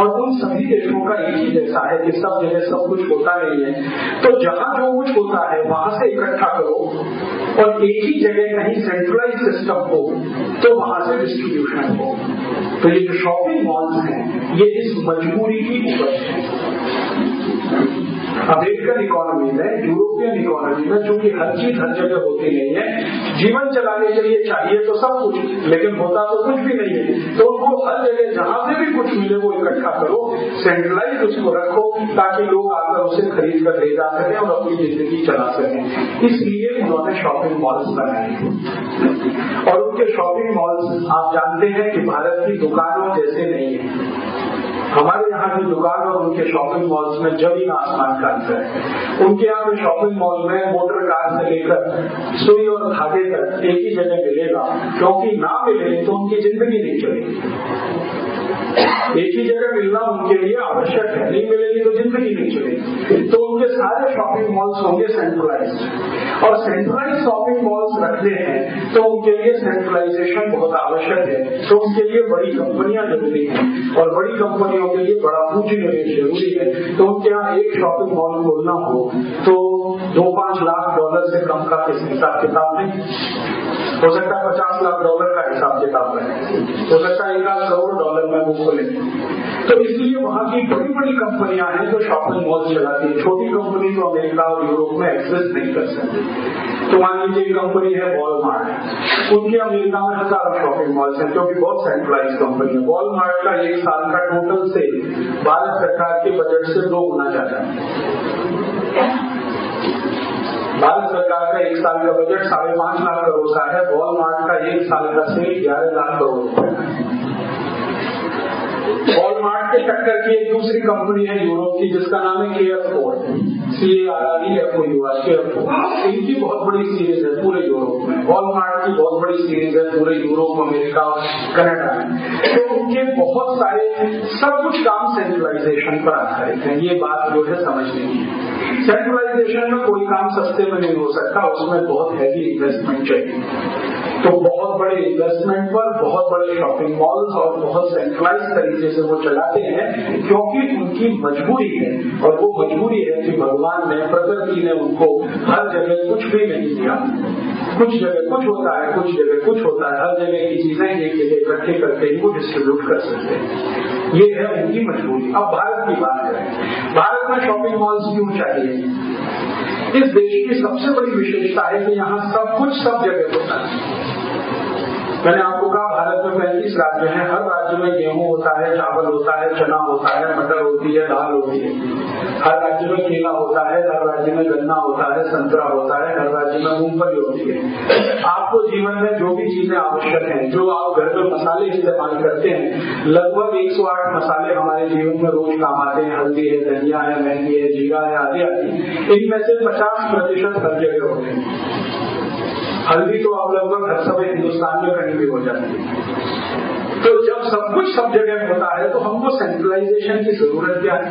और उन सभी देशों का एक ही जैसा है कि सब जगह सब कुछ होता नहीं है। तो जहाँ जो कुछ होता है, वहाँ से इकट्ठा करो और एक ही जगह कहीं सेंट्रलाइज सिस्टम हो तो वहाँ से डिस्ट्रीब्यूशन हो। तो ये जो शॉपिंग मॉल्स हैं, ये इस मजबूरी की उपज है। अमेरिकन इकोनॉमी में यूरोपियन इकोनॉमी में चूँकि हर चीज़ हर जगह होती नहीं है, जीवन चलाने के लिए चाहिए तो सब कुछ, लेकिन होता तो कुछ भी नहीं है। तो उनको हर जगह जहाँ से भी कुछ मिले वो इकट्ठा करो सेंट्रलाइज उसको रखो, ताकि लोग आकर उसे खरीद कर ले जा सके और अपनी ज़िंदगी चला सके। इसलिए उन्होंने शॉपिंग मॉल्स बनाए। और उनके शॉपिंग मॉल्स आप जानते हैं कि भारत की दुकानों जैसे नहीं है। हमारे यहाँ की दुकान और उनके शॉपिंग मॉल्स में ज़मीन आसमान का अंतर है। उनके यहाँ पे शॉपिंग मॉल में मोटर कार से लेकर सुई और धागे तक एक ही जगह मिलेगा। क्योंकि ना मिले तो उनकी ज़िंदगी नहीं चलेगी। एक ही जगह मिलना उनके लिए आवश्यक है। नहीं मिलेगी तो ज़िंदगी नहीं चलेगी। तो उनके सारे शॉपिंग मॉल्स होंगे सेंट्रलाइज और सेंट्रलाइज शॉपिंग मॉल्स रखते हैं तो उनके लिए सेंट्रलाइजेशन बहुत आवश्यक है। तो उनके लिए बड़ी कंपनियाँ ज़रूरी है। और बड़ी कंपनियों के लिए बड़ा पूंजी निवेश ज़रूरी है। तो उनके यहाँ एक शॉपिंग मॉल खोलना हो तो दो पाँच लाख डॉलर से कम का हिसाब किताब नहीं। हो सकता है पचास लाख डॉलर का हिसाब किताब है हो सकता है एक लाख करोड़ डॉलर में वो खोले तो इसलिए वहाँ की बड़ी बड़ी कंपनियाँ हैं जो शॉपिंग मॉल चलाती है। छोटी कंपनी तो अमेरिका और यूरोप में एक्सेस नहीं कर सकती। तो मान लीजिए कंपनी है वॉलमार्ट उनके अमेरिका में हज़ारों शॉपिंग मॉल्स हैं, क्योंकि बहुत सेंट्रलाइज कंपनी है। वॉलमार्ट का एक साल का टोटल से भारत सरकार के बजट से दो गुना ज़्यादा है। भारत सरकार का एक साल का बजट साढ़े पाँच लाख करोड़ का है। वॉलमार्ट का एक साल का सेल ग्यारह लाख करोड़ रुपए वॉलमार्ट के टक्कर की एक दूसरी कंपनी है यूरोप की, जिसका नाम है Carrefour C A R R E F O U R Carrefour इनकी बहुत बड़ी सीरीज़ है पूरे यूरोप में. वॉलमार्ट की बहुत बड़ी सीरीज़ है पूरे यूरोप अमेरिका कनाडा में. तो उनके बहुत सारे सब कुछ काम सेंट्रलाइजेशन पर आधारित है. ये बात जो है समझने की सेंट्रलाइजेशन में कोई काम सस्ते में नहीं हो सकता, उसमें बहुत हैवी इन्वेस्टमेंट चाहिए. तो बहुत बड़े इन्वेस्टमेंट पर, बहुत बड़े शॉपिंग मॉल्स और बहुत सेंट्रलाइज तरीके से वो चलाते हैं, क्योंकि उनकी मजबूरी है। और वो मजबूरी है कि भगवान ने, प्रकृति ने उनको हर जगह कुछ भी नहीं दिया। कुछ जगह कुछ होता है, कुछ जगह कुछ होता है। हर जगह की चीज़ें एक जगह इकट्ठे करके वो डिस्ट्रीब्यूट कर सकते हैं। ये है उनकी मजबूरी। अब भारत की बात करें। भारत में शॉपिंग मॉल्स क्यों चाहिए? इस देश की सबसे बड़ी विशेषता है कि यहाँ सब कुछ सब जगह होता है। मैंने आपको कहा, भारत में पैंतीस राज्य हैं। हर राज्य में गेहूँ होता है, चावल होता है, चना होता है, मटर होती है, दाल होती है। हर राज्य में केला होता है, हर राज्य में गन्ना होता है, संतरा होता है, हर राज्य में मूंगफली होती है। आपको जीवन में जो भी चीज़ें आवश्यक हैं, जो आप घर में मसाले इस्तेमाल करते हैं, लगभग 108 मसाले हमारे जीवन में रोज काम आते हैं। हल्दी है, धनिया है, मेहंदी है, जीरा है, आदि आदि। इनमें से पचास प्रतिशत हर जगह होते हैं। हल्दी तो अब लगभग हर समय हिंदुस्तान में कहीं भी हो जाती है। तो जब सब कुछ सब जगह होता है तो हमको सेंट्रलाइजेशन की ज़रूरत क्या है?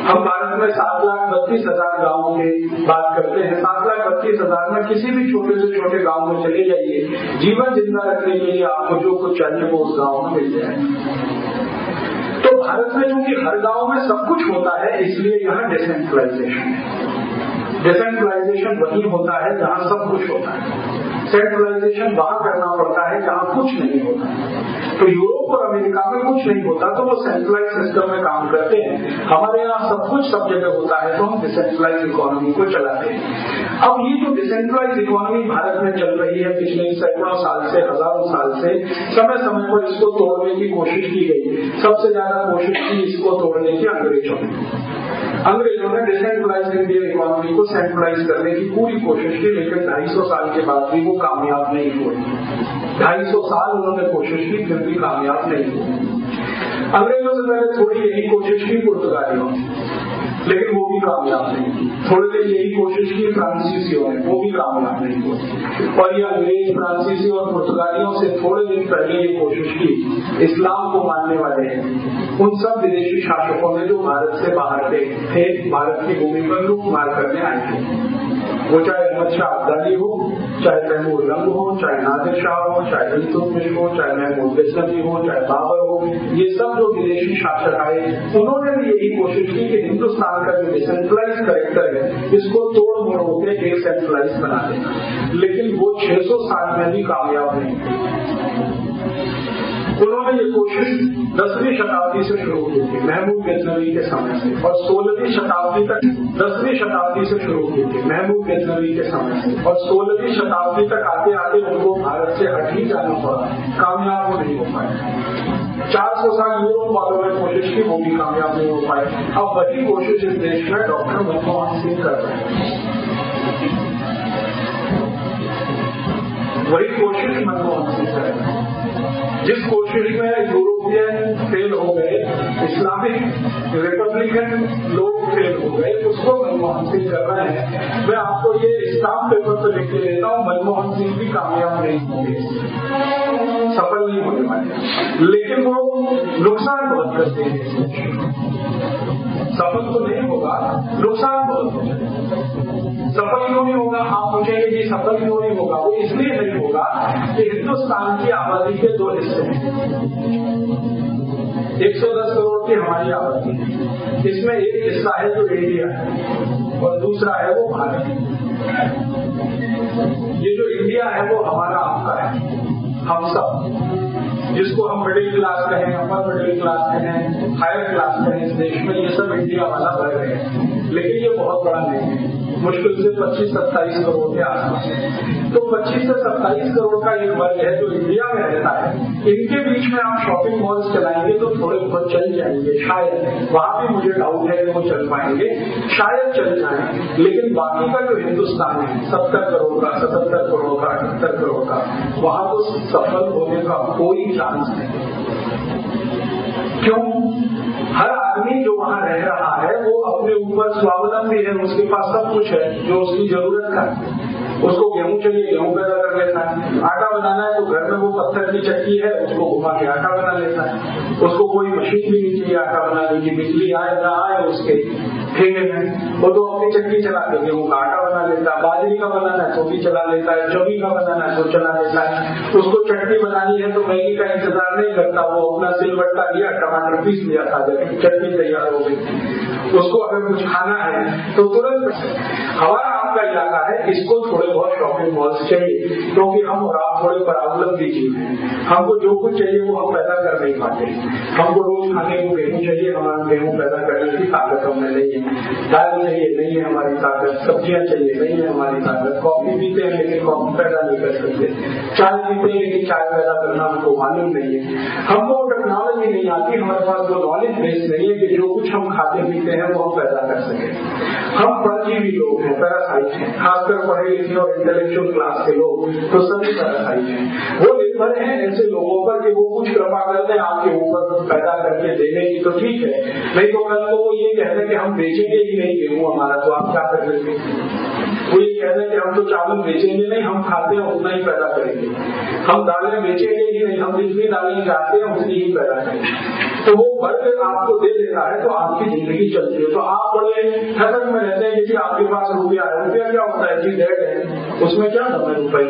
हम भारत में सात लाख बत्तीस हज़ार गाँव की बात करते हैं। सात लाख बत्तीस हज़ार में किसी भी छोटे से छोटे गाँव में चले जाइए। जीवन ज़िंदा रखने के लिए आपको जो कुछ चाहिए, वो उस गाँव में मिल जाए। तो भारत में चूँकि हर गाँव में सब कुछ होता है, इसलिए यहाँ डिसेंट्रलाइजेशन है। डिसेंट्रलाइजेशन वही होता है जहाँ सब कुछ होता है। सेंट्रलाइजेशन वहाँ करना पड़ता है जहाँ कुछ नहीं होता है। तो यूरोप और अमेरिका में कुछ नहीं होता तो वो सेंट्रलाइज सिस्टम में काम करते हैं। हमारे यहाँ सब कुछ सब जगह होता है तो हम डिसेंट्रलाइज इकोनॉमी को चलाते हैं। अब ये जो डिसेंट्रलाइज इकोनॉमी भारत में चल रही है, पिछले सैकड़ों साल से, हज़ारों साल से, समय समय पर इसको तोड़ने की कोशिश की गई। सबसे ज़्यादा कोशिश की इसको तोड़ने की अंग्रेज़ों ने। अंग्रेज़ों ने डिसेंट्रलाइज इंडियन इकोनॉमी को सेंट्रलाइज करने की पूरी कोशिश की, लेकिन ढाई सौ साल के बाद भी वो कामयाब नहीं हुए। ढाई सौ साल उन्होंने कोशिश की, फिर भी कामयाब नहीं हुई अंग्रेज़ों से पहले थोड़ी यही कोशिश की पुर्तगालियों लेकिन वो भी कामयाब नहीं थी। थोड़ी देर यही कोशिश की फ्रांसीसियों ने वो भी कामयाब नहीं हुए और ये अंग्रेज़, फ्रांसीसी और पुर्तगालियों से थोड़े दिन पहले ये कोशिश की, इस्लाम को मानने वाले हैं। उन सब विदेशी शासकों ने जो भारत से बाहर थे, भारत की भूमि पर लूट मार करने आए थे। वो चाहे अहमद शाह अब्दाली हो, चाहे तैमूर रंग हो, चाहे नादिर शाह हो, चाहे इल्तुतमिश हो, चाहे महमूद गजनबी हो, चाहे बाबर हो, ये सब जो विदेशी शासक आए, उन्होंने भी यही कोशिश की कि हिंदुस्तान का जो डिसेंट्रलाइज करेक्टर है, इसको तोड़ मोड़ होकर एक सेंट्रलाइज बना देना लेकिन वो 600 साल में भी कामयाब नहीं उन्होंने ये कोशिश दसवीं शताब्दी से शुरू की थी, महमूद गजनवी के समय से। और सोलहवीं शताब्दी तक, दसवीं शताब्दी से शुरू की थी, महमूद गजनवी के समय से। और सोलहवीं शताब्दी तक आते आते उनको भारत से हट ही जाना पड़ा, कामयाब नहीं हो पाए। चार सौ साल यूरोप वालों ने कोशिश की, वो भी कामयाब नहीं हो पाए। अब वही कोशिश इस देश में डॉक्टर मनमोहन सिंह कर रहे हैं। वही कोशिश मनमोहन सिंह कर रहे हैं। जिस कोशिश में यूरोपियन फेल हो गए, इस्लामिक रिपब्लिकन लोग फेल हो गए, उसको मनमोहन सिंह कर रहे हैं। मैं आपको ये स्टाम्प पेपर पर लिख के देता हूँ, मनमोहन सिंह भी कामयाब नहीं होंगे। सफल नहीं होने वाले लेकिन वो नुकसान बहुत करते हैं। सफल तो नहीं होगा, नुकसान बहुत होगा। सफल क्यों नहीं होगा, आप पूछेंगे कि सफल क्यों नहीं होगा, वो इसलिए नहीं होगा कि हिंदुस्तान की आबादी के दो हिस्से हैं एक सौ दस करोड़ की हमारी आबादी है। इसमें एक हिस्सा है जो इंडिया है और दूसरा है वो भारत ये जो इंडिया है, वो हमारा आपका है। हम सब, जिसको हम मिडिल क्लास कहें अपर मिडिल क्लास कहें हायर क्लास कहें, इस देश में ये सब इंडिया वाला भर रहे हैं। लेकिन ये बहुत बड़ा नहीं है। मुश्किल से 25 सत्ताईस करोड़ के आसपास तो 25 से 27 करोड़ का एक वर्ग है जो इंडिया में रहता है, इनके बीच में आप शॉपिंग मॉल्स चलाएँगे तो थोड़े बहुत चल जाएँगे, शायद। वहाँ भी मुझे डाउट है, वो चल पाएँगे। शायद चल जाए, लेकिन बाकी का जो हिंदुस्तान है, सत्तर करोड़ का, सतहत्तर करोड़ का, अठहत्तर करोड़ का, वहाँ तो सफल होने का कोई चांस नहीं। क्यों? हर आदमी जो वहाँ रह रहा है, वो अपने ऊपर स्वावलंबी है, उसके पास सब कुछ है, जो उसकी ज़रूरत का उसको गेहूँ चाहिए, गेहूँ पैदा कर लेता है। आटा बनाना है तो घर में वो पत्थर की चक्की है, उसको घुमा के आटा बना लेता है। उसको कोई मशीन भी नहीं चाहिए आटा बनाने की, बिजली आए, ना आए उसके। ठेके में वो तो अपनी चक्की चला देते वो आटा बना लेता है, बाजरी का बनाना है तो भी चला लेता है चौबी का बनाना है तो चला लेता है। उसको चटनी बनानी है तो मैगी का इंतज़ार नहीं करता, वो अपना सिलबट्टा लिया, टमाटर पीस लिया था चटनी तैयार हो गई। उसको अगर कुछ खाना है तो तुरंत हमारा आपका इलाका है, इसको थोड़े बहुत शॉपिंग मॉल्स चाहिए, क्योंकि हम और आप थोड़े परावलंबी जीव हैं। हमको जो कुछ चाहिए वो हम पैदा कर नहीं पाते। हमको रोज खाने को गेहूँ चाहिए, हमारा गेहूँ पैदा करने की ताकत हमें नहीं है। दाल चाहिए, नहीं है हमारी ताकत। सब्ज़ियाँ चाहिए, नहीं है हमारी ताकत। कॉफ़ी पीते हैं लेकिन कॉफ़ी पैदा नहीं कर सकते चाय पीते हैं लेकिन चाय पैदा करना हमको मालूम नहीं है हमको टेक्नोलॉजी नहीं आती हमारे पास वो नॉलेज बेस नहीं है कि जो कुछ हम खाते पीते हैं, वो हम पैदा कर सके हम परजीवी लोग हैं पैरासाइट हैं खासकर पढ़े लिखे और इंटेलेक्चुअल क्लास के लोग तो सभी पैरासाइट हैं वो निर्भर है ऐसे लोगों पर कि वो कुछ कृपा कर दें आपके ऊपर पैदा करके देने की तो ठीक है। नहीं तो कल को वो ये कहते हैं कि हम बेचेंगे ही नहीं, गेहूँ हमारा तो आप क्या कर लेंगे वो ये कह दें कि हम तो चावल बेचेंगे नहीं, हम खाते हैं, उतना ही पैदा करेंगे। हम दालें बेचेंगे ही नहीं, हम जितनी दालें चाहते हैं, उतनी ही पैदा करेंगे। तो वो वर्ग आपको दे देता है तो आपकी ज़िंदगी चलती है। तो आप बड़े ठगक में रहते हैं कि आपके पास रुपया है, रुपया क्या होता है? जी डेड है। उसमें क्या दम है रुपये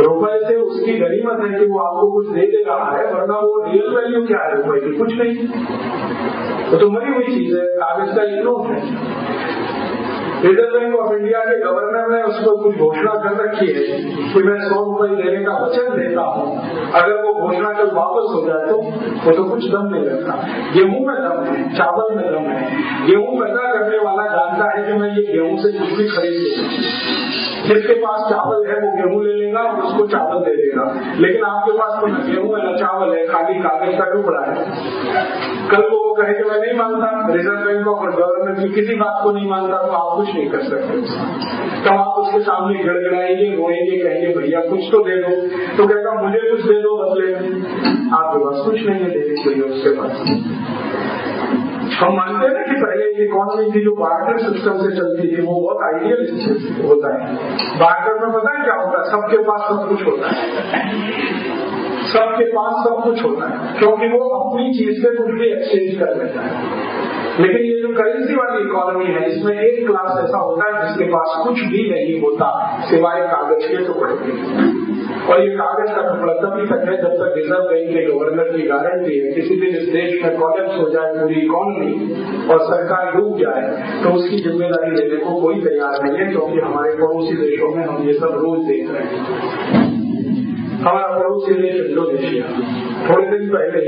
रुपए से उसकी गरीमत है कि वो आपको कुछ दे दे रहा है, वरना वो रियल वैल्यू क्या है रुपए की? कुछ नहीं। वो तो मरी हुई चीज़ है, कागज़ का नोट है। रिज़र्व बैंक ऑफ़ इंडिया के गवर्नर ने उसको कुछ घोषणा कर रखी है कि मैं सौ रुपये देने का वचन देता हूँ। अगर वो घोषणा कल वापस हो जाए तो वो तो कुछ दम नहीं रखता। गेहूँ में दम है, चावल में दम है। गेहूँ पैदा करने वाला जानता है कि मैं ये गेहूँ से कुछ भी खरीद लूँ जिसके पास चावल है, वो गेहूँ ले लेगा और उसको चावल दे देगा। लेकिन आपके पास तो न गेहूँ है, न चावल है, खाली कागज़ का टुकड़ा है। कल को वो कहे कि मैं नहीं मानता, रिज़र्व बैंक ऑफ़ गवर्नमेंट की किसी बात को नहीं मानता तो आप कुछ नहीं कर सकते। तब आप उसके सामने गड़गड़ाएँगे, रोएँगे, कहेंगे, भैया, कुछ तो दे दो। तो कहता, मुझे कुछ दे दो, बदले आपके पास कुछ नहीं है देने के लिए उसके पास। हम मानते हैं कि पहले इकोनॉमी की जो बार्टर सिस्टम से चलती थी, वो बहुत आइडियल होता है। बार्टर में पता है क्या होता है? सबके पास सब कुछ होता है। सबके पास सब कुछ होता है, क्योंकि वो अपनी चीज़ से कुछ भी एक्सचेंज कर लेता है। लेकिन ये जो करेंसी वाली इकोनॉमी है, इसमें एक क्लास ऐसा होता है जिसके पास कुछ भी नहीं होता, सिवाय कागज़ के टुकड़े। और ये कागज़ का टुकड़ा तभी तक है, जब तक रिज़र्व बैंक के गवर्नर की गारंटी है, किसी दिन इस देश में कॉलेप्स हो जाए पूरी इकोनॉमी और सरकार डूब जाए तो उसकी ज़िम्मेदारी लेने को कोई तैयार नहीं है, क्योंकि हमारे पड़ोसी देशों में हम ये सब रोज देख रहे हैं। हमारा पड़ोसी देश इंडोनेशिया। थोड़े दिन पहले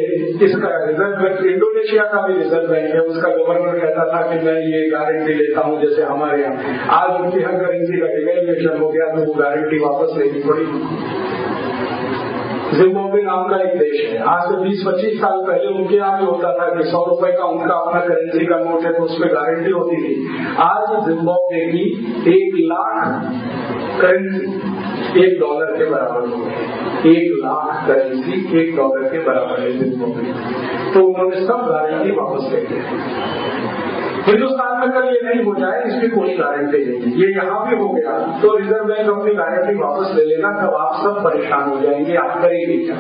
इसका रिज़र्व बैंक इंडोनेशिया का भी रिज़र्व बैंक है। उसका गवर्नर कहता था कि मैं ये गारंटी लेता हूँ, जैसे हमारे यहाँ। आज उनकी हर करेंसी का डिवेल्युएशन हो गया तो वो गारंटी वापस लेनी पड़ी। जिम्बाब्वे नाम का एक देश है। आज से 20-25 साल पहले उनके यहाँ भी होता था कि सौ रुपए का उनका अपना करेंसी का नोट है तो उसमें गारंटी होती थी। आज जिम्बाब्वे की एक लाख करेंसी एक डॉलर के बराबर हो गई एक लाख करेंसी एक डॉलर के बराबर है जिम्बाब्वे तो उन्होंने सब गारंटी वापस ले ली हिंदुस्तान में कल ये नहीं हो जाए, इसकी कोई गारंटी नहीं ये यहाँ भी हो गया। तो रिज़र्व बैंक अपनी गारंटी वापस ले लेना तब आप सब परेशान हो जाएँगे, आप करेंगे क्या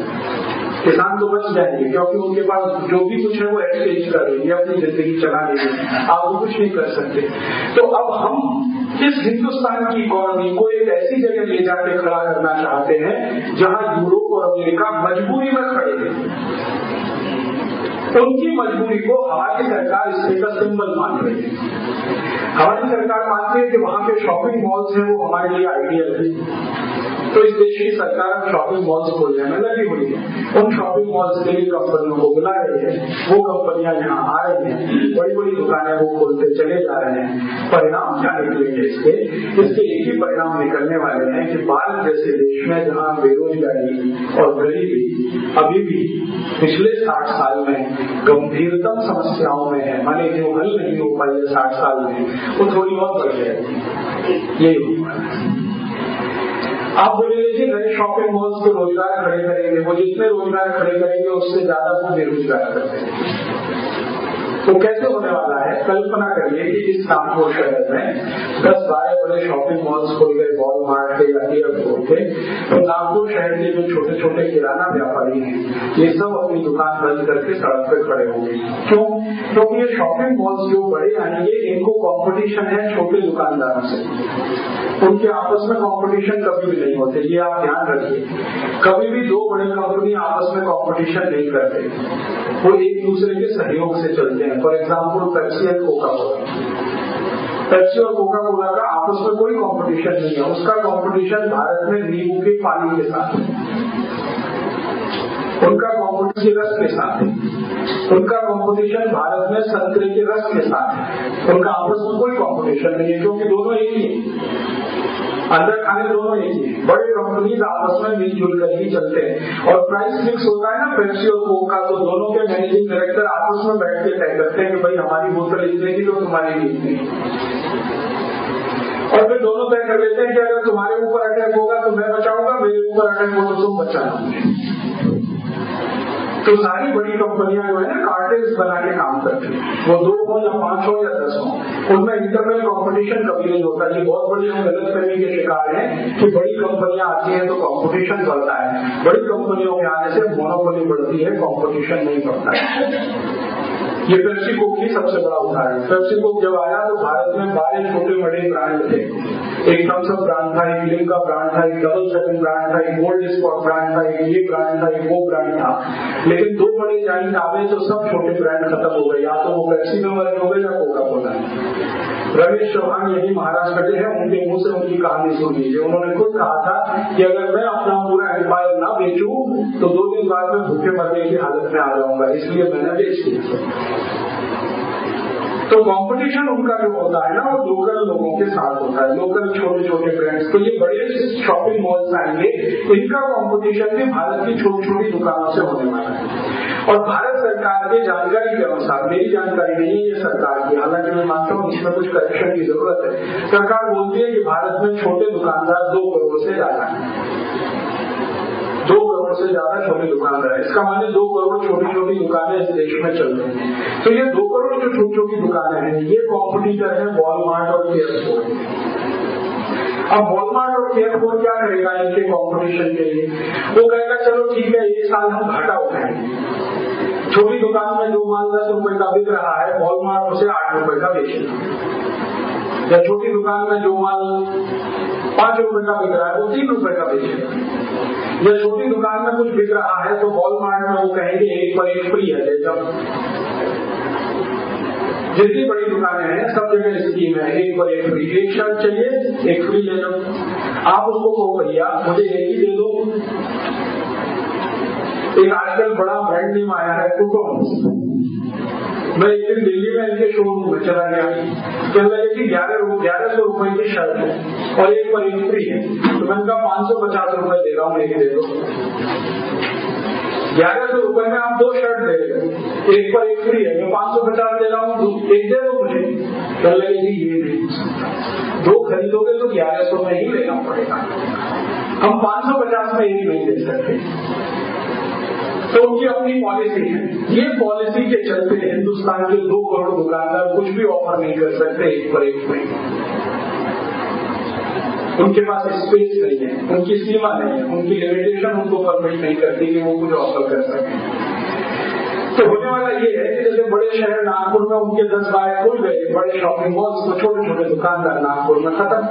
किसान तो बच जाएँगे, क्योंकि उनके पास जो भी कुछ है वो एक्सचेंज कर लेंगे अपनी ज़िंदगी चला लेंगे आप वो कुछ नहीं कर सकते। तो अब हम इस हिंदुस्तान की इकोनॉमी को एक ऐसी जगह ले जाकर खड़ा करना चाहते हैं, जहाँ यूरोप और अमेरिका मजबूरी में खड़े हैं? उनकी मजबूरी को हमारी सरकार स्टेटस सिंबल मान रही है। हमारी सरकार मानती है कि वहाँ के शॉपिंग मॉल्स हैं, वो हमारे लिए आइडियल है। तो इस देश की सरकार शॉपिंग मॉल्स खोलने में लगी हुई है। उन शॉपिंग मॉल्स के लिए कंपनियों को बुला रही है। वो कंपनियाँ यहाँ आ रही हैं। बड़ी बड़ी दुकानें वो खोलते चले जा रहे हैं। परिणाम क्या निकलेंगे इसके इसके एक ही परिणाम निकलने वाले हैं कि भारत जैसे देश में जहाँ बेरोजगारी और गरीबी अभी भी पिछले साठ साल में गंभीरतम समस्याओं में है माने जो हल नहीं हो पाई है साठ साल में वो थोड़ी बहुत बढ़ जाएगी यही आप बोले लीजिए नए शॉपिंग मॉल्स के रोज़गार खड़े करेंगे, वो जितने रोज़गार खड़े करेंगे, उससे ज़्यादा वो बेरोजगार करते हैं। तो कैसे होने वाला है? कल्पना करिए कि इस कानपुर शहर में दस बारह बड़े शॉपिंग मॉल्स खुल गए वॉल मार्ट थे या थे। तो नागपुर शहर के जो छोटे छोटे किराना व्यापारी हैं, ये सब अपनी दुकान बंद करके सड़क पर खड़े होंगे क्यों क्योंकि ये शॉपिंग मॉल्स जो बड़े आएँगे इनको कॉम्पिटिशन है छोटे दुकानदारों से। उनके आपस में कंपटीशन कभी भी नहीं होते, ये आप ध्यान रखिए। कभी भी दो बड़े कंपनी आपस में कंपटीशन नहीं करते। वो एक दूसरे के सहयोग से चलते हैं। For example Pepsi and Coca Cola Pepsi और कोका कोला का आपस में कोई कंपटीशन नहीं है। उसका कंपटीशन भारत में नींबू के पानी के साथ है। उनका कॉम्पिटिशन रस के साथ है। उनका कॉम्पिटिशन भारत में संतरे के रस के साथ है। उनका आपस में कोई कॉम्पिटिशन नहीं है, क्योंकि दोनों एक ही। अंदर खाने दोनों एक ही। बड़े कंपनी आपस में मिलजुल कर ही चलते हैं। और प्राइस फिक्स होता है ना पेप्सी और कोक का तो दोनों के मैनेजिंग डायरेक्टर आपस में बैठ के तय करते हैं कि भाई हमारी बोतल इतने की तो तुम्हारी भी इतनी और फिर दोनों तय कर लेते हैं कि अगर तुम्हारे ऊपर अटैक होगा तो मैं बचाऊँगा, मेरे ऊपर अटैक होगा तो तुम बचाना तो सारी बड़ी कंपनियाँ जो है ना कार्टेज बना के काम करती है। वो दो हो या पाँच हो या दस हो। उनमें इंटरनल कंपटीशन कभी नहीं होता। ये बहुत बड़ी हम गलत करने के शिकार है कि बड़ी कंपनियाँ आती हैं तो कंपटीशन बढ़ता है। बड़ी कंपनियों के आने से मोनोपोली बढ़ती है कंपटीशन नहीं बढ़ता है। ये पेप्सी कोक की सबसे बड़ा उदाहरण पेप्सी कोक जब आया तो भारत में बारह छोटे बड़े ब्रांड थे। एक थम्सअप ब्रांड था, एक लिम का ब्रांड था, एक डबल सेवन ब्रांड था, एक गोल्ड स्पॉट ब्रांड था, एक ये ब्रांड था, एक वो ब्रांड था। लेकिन दो बड़े जाइंट आ गए तो सब छोटे ब्रांड खत्म हो गए। या तो वो पेप्सी में मरे हो गए या कोका कोला रमेश चौहान यही महाराष्ट्र के हैं, उनके मुँह से उनकी कहानी सुन लीजिए। उन्होंने खुद कहा था कि अगर मैं अपना पूरा एम्पायर ना बेचू तो दो दिन बाद में भूखे मरने की हालत में आ जाऊँगा। इसलिए मैंने बेच दिया। तो कंपटीशन उनका जो होता है ना, वो लोकल लोगों के साथ होता है लोकल छोटे छोटे ब्रांड्स तो ये बड़े शॉपिंग मॉल्स आएँगे इनका कंपटीशन भी भारत की छोटी छोटी दुकानों से होने वाला है। और भारत सरकार के जानकारी के अनुसार, मेरी जानकारी नहीं है सरकार की, हालाँकि मैं मानता हूँ इसमें कुछ करेक्शन की ज़रूरत है। सरकार बोलती है कि भारत में छोटे दुकानदार दो करोड़ से ज़्यादा है। दो करोड़ से ज़्यादा छोटी दुकानदार है। इसका माने दो करोड़ छोटी छोटी दुकानें इस देश में चल रही हैं। तो ये दो करोड़ जो छोटी छोटी दुकानें हैं, ये कॉम्पिटिटर है वॉलमार्ट और केयरपोर्ट अब वॉलमार्ट और केयरफोर क्या करेगा इनके कॉम्पिटिशन के लिए? वो कहेगा, चलो ठीक है एक साल हम घाटा उठाएँगे छोटी दुकान में जो माल दस रुपए का बिक रहा है वॉलमार्ट उसे आठ रुपए का बेचेगा। या छोटी दुकान में जो माल पाँच रुपए का बिक रहा है वो तीन रुपए का बेचेगा या छोटी दुकान में कुछ बिक रहा है तो वॉलमार्ट में वो कहेंगे, एक पर एक फ्री है, ले जाओ। जितनी बड़ी दुकानें हैं, सब जगह स्कीम है, एक पर एक फ्री एक शर्ट चाहिए, एक फ्री ले लो आप उसको कहो, भैया, मुझे एक ही दे दो। एक आजकल बड़ा ब्रांड नेम आया है कुटुम्ब मैं एक दिन दिल्ली में इनके शोरूम में चला गया कहने लगे कि ग्यारह ग्यारह सौ रुपए की शर्ट है और एक पर एक फ्री है तो मैंने कहा पाँच सौ पचास रुपए दे रहा हूँ एक दे दो। ग्यारह सौ रुपए में आप दो शर्ट दे रहे हो। एक पर एक फ्री है, मैं पाँच सौ पचास दे रहा हूँ एक दे दो मुझे। कह लगे जी ये नहीं दो खरीदोगे तो ग्यारह सौ में ही लेना पड़ेगा। हम पाँच सौ पचास में एक नहीं दे सकते। तो उनकी अपनी पॉलिसी है। ये पॉलिसी के चलते हिंदुस्तान के दो करोड़ दुकानदार कुछ भी ऑफ़र नहीं कर सकते एक पर एक में। उनके पास स्पेस नहीं है, उनकी सीमा नहीं है, उनकी लिमिटेशन उनको परमिट नहीं करती कि वो कुछ ऑफ़र कर सके। तो होने वाला ये है कि जैसे बड़े शहर नागपुर में उनके दस बारह खुल गए, बड़े शॉपिंग मॉल्स में छोटे छोटे दुकानदार नागपुर में खत्म।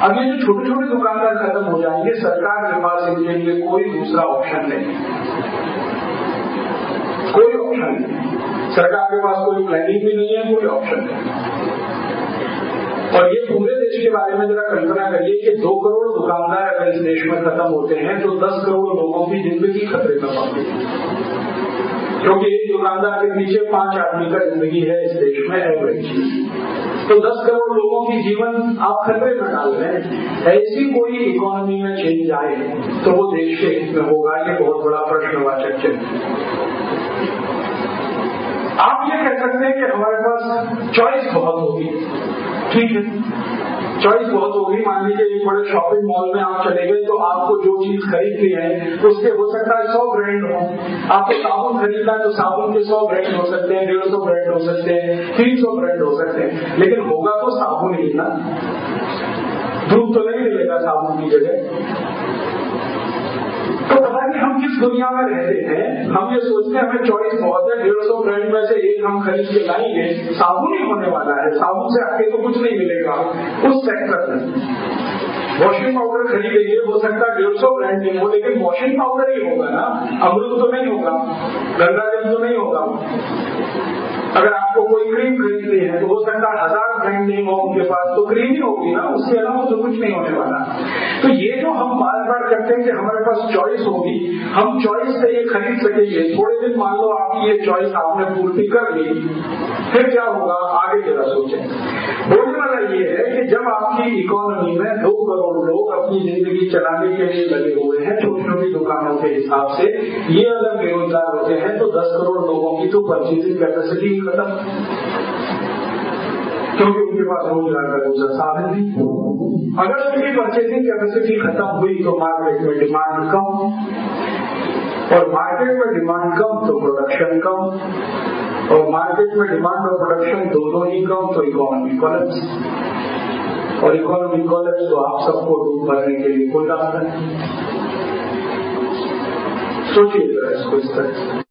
अब ये जो छोटे छोटे दुकानदार खत्म हो जाएँगे, सरकार के पास इनके लिए कोई दूसरा ऑप्शन नहीं। कोई ऑप्शन नहीं। सरकार के पास कोई प्लानिंग भी नहीं है, कोई ऑप्शन नहीं। और ये पूरे देश के बारे में जरा कल्पना करिए कि दो करोड़ दुकानदार अगर इस देश में खत्म होते हैं तो दस करोड़ लोगों की ज़िंदगी खतरे में पड़ती है क्योंकि एक दुकानदार के पीछे पाँच आदमी का ज़िंदगी है इस देश में एवरेज तो दस करोड़ लोगों की जीवन आप खतरे में डाल रहे हैं। ऐसी कोई इकोनॉमी में चेंज आए तो वो देश के हित में होगा, ये बहुत बड़ा प्रश्नवाचक चिन्ह। आप ये कह सकते हैं कि हमारे पास चॉइस बहुत होगी। ठीक है? चॉइस बहुत होगी। मान लीजिए एक बड़े शॉपिंग मॉल में आप चले गए तो आपको जो चीज़ खरीदनी है, उसके हो सकता है सौ ब्रांड हो। आपको साबुन खरीदना है तो साबुन के सौ ब्रांड हो सकते हैं, डेढ़ सौ ब्रांड हो सकते हैं, तीन सौ ब्रांड हो सकते हैं। लेकिन होगा तो साबुन ही ना। धूप तो नहीं मिलेगा साबुन की जगह। तो पता नहीं हम किस दुनिया में रहते हैं। हम ये सोचते हैं, हमें चॉइस बहुत है डेढ़ सौ ब्रांड में से एक हम खरीद के लाएँगे। साबुन ही होने वाला है। साबुन से आगे तो कुछ नहीं मिलेगा। उस सेक्टर में। वॉशिंग पाउडर खरीदेंगे, हो सकता है डेढ़ सौ ब्रांड नहीं हो, लेकिन वॉशिंग पाउडर ही होगा ना। अमृत तो नहीं होगा, गंगा जल तो नहीं होगा। अगर आपको कोई क्रीम खरीदनी है तो हो सकता है हज़ार ब्रांड नहीं हो उनके पास तो क्रीम ही होगी ना, उसके अलावा तो कुछ नहीं होने वाला। तो ये जो हम बार बार करते हैं कि हमारे पास चॉइस होगी, हम चॉइस से ये खरीद सकेंगे। थोड़े दिन मान लो आपकी ये चॉइस आपने पूर्ति कर ली, फिर क्या होगा? आगे जरा सोचें। बोलने ये है कि जब आपकी इकोनॉमी में दो करोड़ लोग अपनी ज़िंदगी चलाने के लिए लगे हुए हैं छोटी छोटी दुकानों के हिसाब से, ये अगर बेरोजगार होते हैं तो दस करोड़ लोगों की तो परचेसिंग कैपेसिटी खत्म। क्योंकि उनके पास रोज़गार का दूसरा साधन नहीं अगर उनकी परचेसिंग कैपेसिटी खत्म हुई तो मार्केट में डिमांड कम। और मार्केट में डिमांड कम तो प्रोडक्शन कम। और मार्केट में डिमांड और प्रोडक्शन दोनों ही कम तो इकोनॉमी कॉलेज और इकोनॉमी कॉलेज तो आप सबको डूब भरने के लिए कोई रास्ता नहीं। सोचिए जरा इसको इस तरह